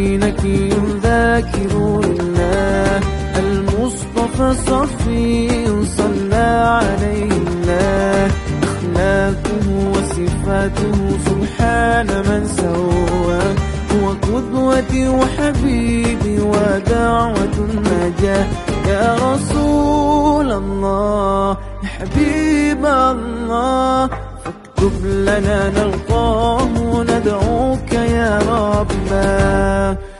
قلبي نكي ذاكر لله. المصطفى صفي صلى عليه الله. أخلاقه وصفاته سبحان من سواه. هو قدوتي وحبيبي ودعوة النجاة. يا رسول الله يا حبيب الله فاكتب لنا نلقاه.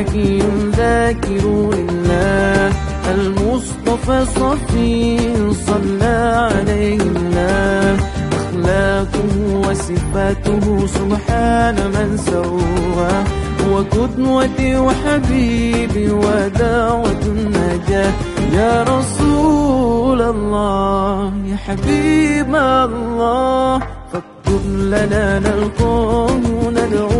نكي ذاكر لله. المصطفى صفي صلى عليه الله. أخلاقه وصفاته سبحان من سواه. هو قدوتي وحبيبي ودعوة النجاة يا رسول الله يا حبيب الله فاكتب لنا نلقاه ندعوك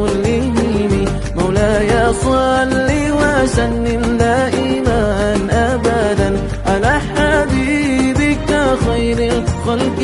مولاي صل وسلم دائما أبدا على حبيبك خير الخلق.